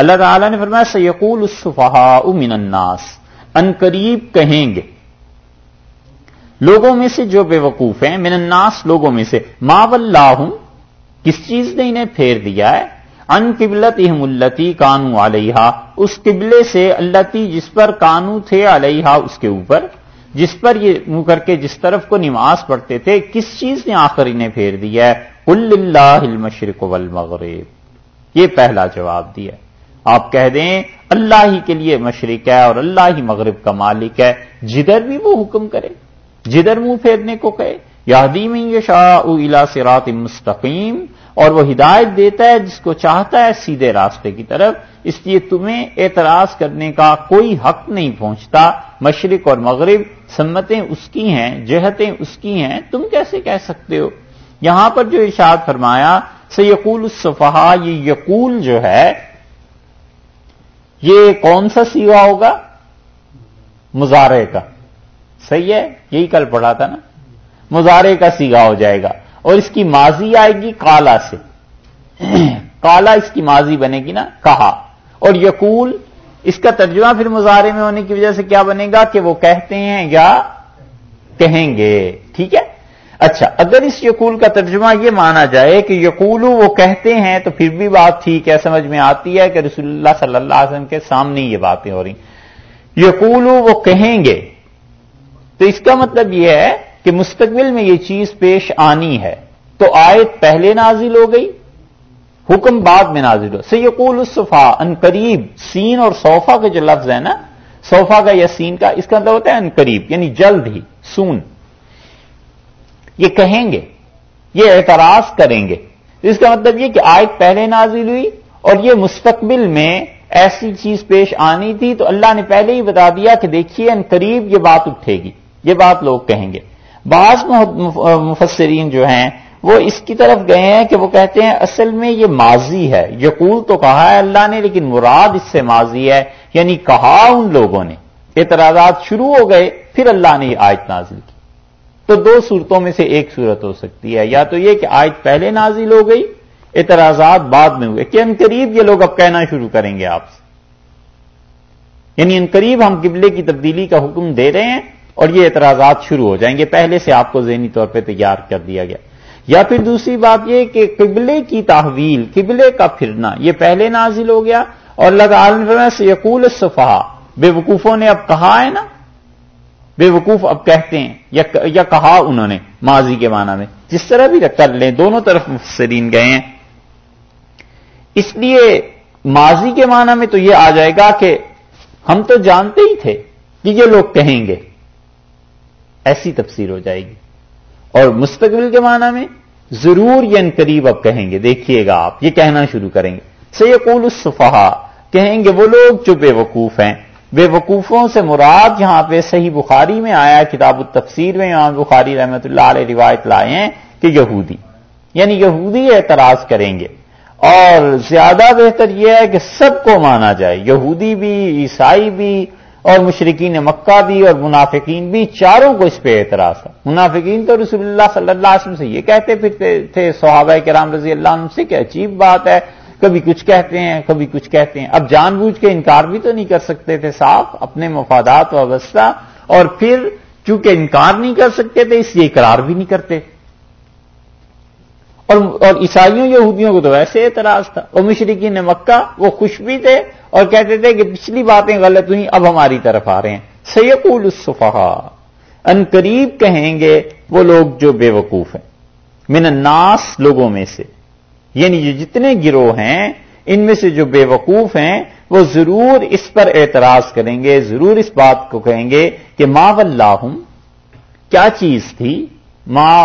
اللہ تعالیٰ نے فرمایا سیقول الصفحاء من الناس۔ ان قریب کہیں گے۔ لوگوں میں سے جو بے وقوف ہیں، من الناس لوگوں میں سے۔ ما واللہ کس چیز نے انہیں پھیر دیا ہے؟ ان قبلت التی کانو علیہ اس قبلے سے اللہ جس پر کانو تھے علیہ اس کے اوپر۔ جس پر یہ منہ کر کے جس طرف کو نماز پڑھتے تھے، کس چیز نے آخر انہیں پھیر دیا ہے؟ اللہ المشرق والمغرب۔ یہ پہلا جواب دیا آپ کہہ دیں، اللہ ہی کے لیے مشرق ہے اور اللہ ہی مغرب کا مالک ہے۔ جدھر بھی وہ حکم کرے، جدھر منہ پھیرنے کو کہے۔ یادیم شاہ الا سرات مستقیم اور وہ ہدایت دیتا ہے جس کو چاہتا ہے سیدھے راستے کی طرف۔ اس لیے تمہیں اعتراض کرنے کا کوئی حق نہیں پہنچتا۔ مشرق اور مغرب سمتیں اس کی ہیں، جہتیں اس کی ہیں۔ تم کیسے کہہ سکتے ہو؟ یہاں پر جو ارشاد فرمایا س یقول الصفحا یہ یقول جو ہے یہ کون سا سیوا ہوگا؟ مظاہرے کا۔ صحیح ہے؟ یہی کل پڑھا تھا نا۔ مظاہرے کا سیگا ہو جائے گا۔ اور اس کی ماضی آئے گی کالا سے۔ کالا اس کی ماضی بنے گی نا، کہا۔ اور یقول، اس کا ترجمہ پھر مظاہرے میں ہونے کی وجہ سے کیا بنے گا؟ کہ وہ کہتے ہیں یا کہیں گے۔ ٹھیک ہے؟ اچھا اگر اس یقول کا ترجمہ یہ مانا جائے کہ یقولو وہ کہتے ہیں تو پھر بھی بات ٹھیک ہے، سمجھ میں آتی ہے کہ رسول اللہ صلی اللہ علیہ وسلم کے سامنے یہ باتیں ہو رہی یقولو وہ کہیں گے۔ تو اس کا مطلب یہ ہے کہ مستقبل میں یہ چیز پیش آنی ہے۔ تو آیت پہلے نازل ہو گئی، حکم بعد میں نازل ہو۔ سیقول الصفا، ان قریب، سین اور صوفہ کے جو لفظ ہے نا، صوفہ کا یا سین کا، اس کا مطلب ہوتا ہے ان قریب یعنی جلد ہی، سون۔ یہ کہیں گے، یہ اعتراض کریں گے۔ اس کا مطلب یہ کہ آیت پہلے نازل ہوئی اور یہ مستقبل میں ایسی چیز پیش آنی تھی تو اللہ نے پہلے ہی بتا دیا کہ دیکھیے ان قریب یہ بات اٹھے گی، یہ بات لوگ کہیں گے۔ بعض مفسرین جو ہیں وہ اس کی طرف گئے ہیں کہ وہ کہتے ہیں اصل میں یہ ماضی ہے۔ یقول تو کہا ہے اللہ نے لیکن مراد اس سے ماضی ہے یعنی کہا ان لوگوں نے۔ اعتراضات شروع ہو گئے، پھر اللہ نے یہ آیت نازل کی۔ تو دو صورتوں میں سے ایک صورت ہو سکتی ہے۔ یا تو یہ کہ آیت پہلے نازل ہو گئی، اعتراضات بعد میں ہوئے، کہ ان قریب یہ لوگ اب کہنا شروع کریں گے آپ سے۔ یعنی ان قریب ہم قبلے کی تبدیلی کا حکم دے رہے ہیں اور یہ اعتراضات شروع ہو جائیں گے۔ پہلے سے آپ کو ذہنی طور پہ تیار کر دیا گیا۔ یا پھر دوسری بات یہ کہ قبلے کی تحویل، قبلے کا پھرنا، یہ پہلے نازل ہو گیا اور اللہ تعالیٰ سے یقول صفحہ بے وقوفوں نے اب کہا ہے نا بے وقوف اب کہتے ہیں، یا کہا انہوں نے ماضی کے معنی میں، جس طرح بھی کر لیں دونوں طرف مفسرین گئے ہیں۔ اس لیے ماضی کے معنی میں تو یہ آ جائے گا کہ ہم تو جانتے ہی تھے کہ یہ لوگ کہیں گے۔ ایسی تفسیر ہو جائے گی۔ اور مستقبل کے معنی میں ضرور یا قریب اب کہیں گے۔ دیکھیے گا آپ، یہ کہنا شروع کریں گے۔ سیقول الصفحا کہیں گے وہ لوگ جو بے وقوف ہیں۔ بے وقوفوں سے مراد یہاں پہ صحیح بخاری میں آیا کتاب التفسیر میں یہاں بخاری رحمت اللہ علیہ روایت لائے ہیں کہ یہودی یعنی یہودی اعتراض کریں گے۔ اور زیادہ بہتر یہ ہے کہ سب کو مانا جائے، یہودی بھی، عیسائی بھی، اور مشرقین مکہ بھی، اور منافقین بھی، چاروں کو اس پہ اعتراض تھا منافقین تو رسول اللہ صلی اللہ علیہ وسلم سے یہ کہتے پھرتے تھے، صحابہ کرام رضی اللہ عنہ سے کہ عجیب بات ہے کبھی کچھ کہتے ہیں، کبھی کچھ کہتے ہیں۔ اب جان بوجھ کے انکار بھی تو نہیں کر سکتے تھے صاف، اپنے مفادات وابستہ۔ اور پھر چونکہ انکار نہیں کر سکتے تھے، اس لیے اقرار بھی نہیں کرتے۔ اور اور عیسائیوں، یہودیوں کو تو ویسے اعتراض تھا۔ اور مشرقین مکہ، وہ خوش بھی تھے اور کہتے تھے کہ پچھلی باتیں غلط ہوئی اب ہماری طرف آ رہے ہیں۔ سیقول الصفحا ان قریب کہیں گے وہ لوگ جو بے وقوف ہیں۔ من الناس لوگوں میں سے۔ یعنی جو جتنے گروہ ہیں، ان میں سے جو بے وقوف ہیں، وہ ضرور اس پر اعتراض کریں گے، ضرور اس بات کو کہیں گے کہ ما واللہم کیا چیز تھی؟ ماں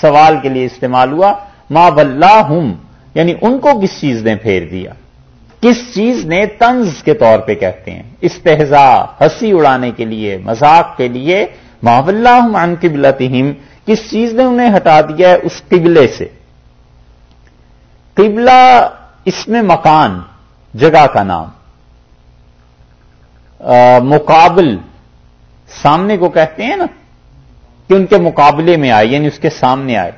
سوال کے لیے استعمال ہوا، ما واللہم یعنی ان کو کس چیز نے پھیر دیا؟ کس چیز نے طنز کے طور پہ کہتے ہیں؟ استحزا ہنسی اڑانے کے لیے، مذاق کے لیے اللہ عن قبلتہم کس چیز نے انہیں ہٹا دیا ہے اس قبلے سے؟ قبلہ اس میں مکان، جگہ کا نام۔ مقابل سامنے کو کہتے ہیں نا، کہ ان کے مقابلے میں آئے یعنی اس کے سامنے آئے۔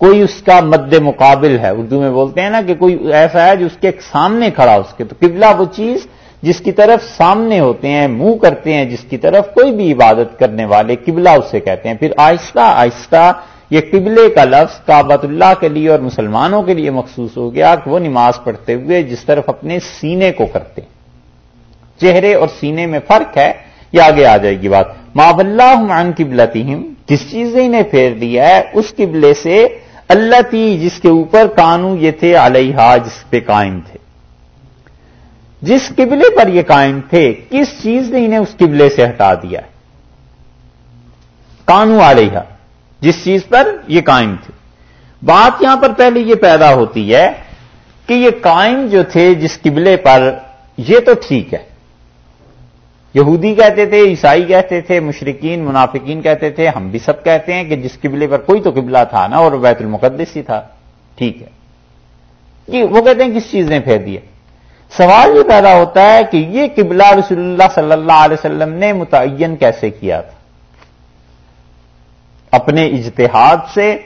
کوئی اس کا مد مقابل ہے، اردو میں بولتے ہیں نا کہ کوئی ایسا ہے جو اس کے سامنے کھڑا اس کے تو قبلہ وہ چیز جس کی طرف سامنے ہوتے ہیں، منہ کرتے ہیں، جس کی طرف کوئی بھی عبادت کرنے والے قبلہ اسے کہتے ہیں۔ پھر آہستہ آہستہ یہ قبلے کا لفظ کابت اللہ کے لیے اور مسلمانوں کے لیے مخصوص ہو گیا کہ وہ نماز پڑھتے ہوئے جس طرف اپنے سینے کو کرتے چہرے اور سینے میں فرق ہے، یہ آگے آ جائے گی بات۔ ماب اللہ عن قبلتہم جس چیز نے انہیں پھیر دیا ہے، اس قبلے سے اللہ تی جس کے اوپر کانو یہ تھے علیہ جس پہ قائم تھے۔ جس قبلے پر یہ قائم تھے، کس چیز نے انہیں اس قبلے سے ہٹا دیا کانو علیہ جس چیز پر یہ قائم تھے بات یہاں پر پہلے یہ پیدا ہوتی ہے کہ یہ قائم جو تھے جس قبلے پر یہ تو ٹھیک ہے۔ یہودی کہتے تھے، عیسائی کہتے تھے مشرقین منافقین کہتے تھے، ہم بھی سب کہتے ہیں کہ جس قبلے پر کوئی تو قبلہ تھا نا، اور بیت المقدس ہی تھا۔ ٹھیک ہے۔ کہ وہ کہتے ہیں کس چیز نے پھیر دیا؟ سوال یہ پیدا ہوتا ہے کہ یہ قبلہ رسول اللہ صلی اللہ علیہ وسلم نے متعین کیسے کیا تھا؟ اپنے اجتہاد سے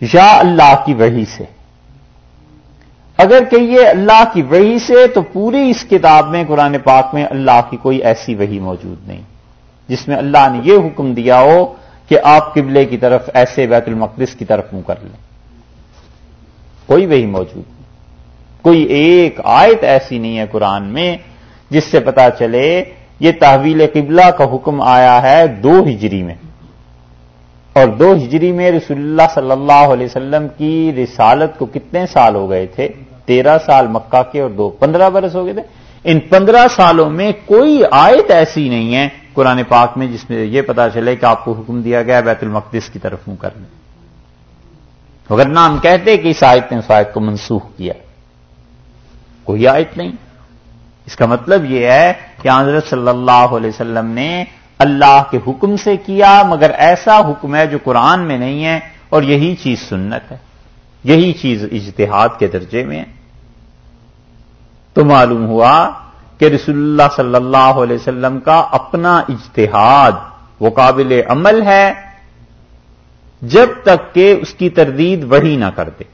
یا اللہ کی وحی سے۔ اگر کہیے اللہ کی وحی سے تو پوری اس کتاب میں، قرآن پاک میں اللہ کی کوئی ایسی وحی موجود نہیں، جس میں اللہ نے یہ حکم دیا ہو کہ آپ قبلے کی طرف، ایسے بیت المقدس کی طرف منہ کر لیں۔ کوئی وہی موجود نہیں۔ کوئی ایک آیت ایسی نہیں ہے قرآن میں، جس سے پتا چلے یہ تحویل قبلہ کا حکم آیا ہے دو ہجری میں۔ اور دو ہجری میں رسول اللہ صلی اللہ علیہ وسلم کی رسالت کو کتنے سال ہو گئے تھے؟ تیرہ سال مکہ کے اور دو پندرہ برس ہو گئے تھے۔ ان پندرہ سالوں میں کوئی آیت ایسی نہیں ہے قرآن پاک میں جس میں یہ پتا چلے کہ آپ کو حکم دیا گیا بیت المقدس کی طرف منہ کرنے۔ اگر نام کہتے کہ اس آیت نے اس آیت کو منسوخ کیا۔ کوئی آیت نہیں۔ اس کا مطلب یہ ہے کہ حضرت صلی اللہ علیہ وسلم نے اللہ کے حکم سے کیا، مگر ایسا حکم ہے جو قرآن میں نہیں ہے، اور یہی چیز سنت ہے۔ یہی چیز اجتہاد کے درجے میں ہے۔ تو معلوم ہوا کہ رسول اللہ صلی اللہ علیہ وسلم کا اپنا اجتہاد وہ قابل عمل ہے، جب تک کہ اس کی تردید وہی نہ کر دے۔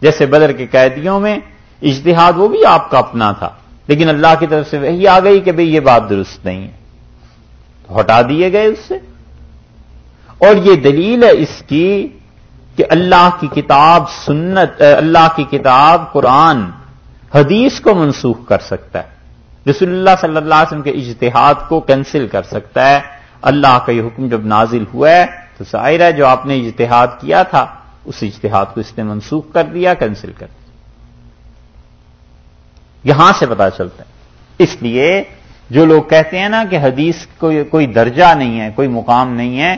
جیسے بدر کے قیدیوں میں اجتہاد وہ بھی آپ کا اپنا تھا، لیکن اللہ کی طرف سے وہی آ گئی کہ بھئی یہ بات درست نہیں ہے۔ تو ہٹا دیے گئے اس سے۔ اور یہ دلیل ہے اس کی کہ اللہ کی کتاب سنت اللہ کی کتاب قرآن حدیث کو منسوخ کر سکتا ہے۔ رسول اللہ صلی اللہ علیہ وسلم کے اجتہاد کو کینسل کر سکتا ہے۔ اللہ کا یہ حکم جب نازل ہوا ہے تو ظاہر ہے جو آپ نے اجتہاد کیا تھا، اس اجتہاد کو اس نے منسوخ کر دیا، کینسل کر دیا۔ یہاں سے پتا چلتا ہے۔ اس لیے جو لوگ کہتے ہیں نا کہ حدیث کوئی کوئی درجہ نہیں ہے، کوئی مقام نہیں ہے،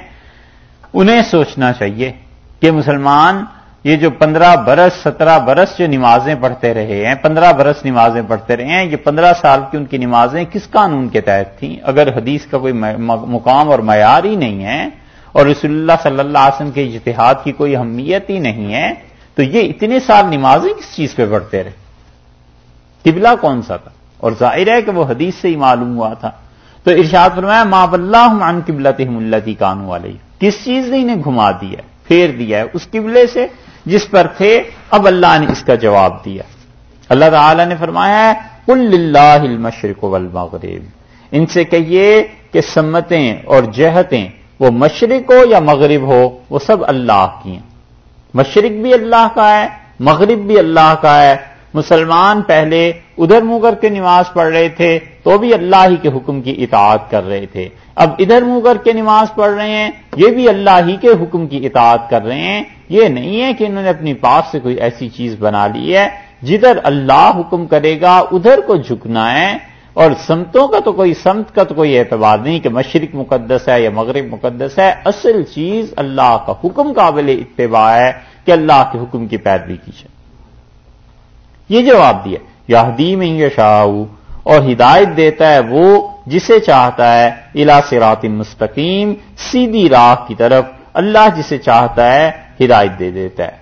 انہیں سوچنا چاہیے کہ مسلمان یہ جو پندرہ برس، سترہ برس جو نمازیں پڑھتے رہے ہیں، پندرہ برس نمازیں پڑھتے رہے ہیں، یہ پندرہ سال کی ان کی نمازیں کس قانون کے تحت تھیں؟ اگر حدیث کا کوئی مقام اور معیار ہی نہیں ہے اور رسول اللہ صلی اللہ علیہ وسلم کے اجتہاد کی کوئی اہمیت ہی نہیں ہے، تو یہ اتنے سال نمازیں کس چیز پہ پڑھتے رہے؟ قبلہ کون سا تھا؟ اور ظاہر ہے کہ وہ حدیث سے ہی معلوم ہوا تھا۔ تو ارشاد فرمایا، ما اللہ عن قبلت ملتی کانو والے کس چیز نے انہیں گھما دیا پھیر دیا ہے اس قبلے سے جس پر تھے؟ اب اللہ نے اس کا جواب دیا۔ اللہ تعالی نے فرمایا ہے کل اللہ المشرق والمغرب۔ ان سے کہیے کہ سمتیں اور جہتیں وہ مشرق ہو یا مغرب ہو، وہ سب اللہ کی ہیں۔ مشرق بھی اللہ کا ہے، مغرب بھی اللہ کا ہے۔ مسلمان پہلے ادھر منہ کر کے نماز پڑھ رہے تھے تو بھی اللہ ہی کے حکم کی اطاعت کر رہے تھے۔ اب ادھر منہ کر کے نماز پڑھ رہے ہیں، یہ بھی اللہ ہی کے حکم کی اطاعت کر رہے ہیں۔ یہ نہیں ہے کہ انہوں نے اپنی پاس سے کوئی ایسی چیز بنا لی ہے۔ جدھر اللہ حکم کرے گا، ادھر کو جھکنا ہے۔ اور سمتوں کا تو کوئی سمت کا تو کوئی اعتبار نہیں کہ مشرق مقدس ہے یا مغرب مقدس ہے۔ اصل چیز اللہ کا حکم قابل اتباع ہے کہ اللہ کے حکم کی پیروی کی جائے۔ یہ جواب دیا یادی میں یشاؤ اور ہدایت دیتا ہے وہ جسے چاہتا ہے الا سرات مستقیم، سیدھی راہ کی طرف، اللہ جسے چاہتا ہے، ہدایت دے دیتا ہے۔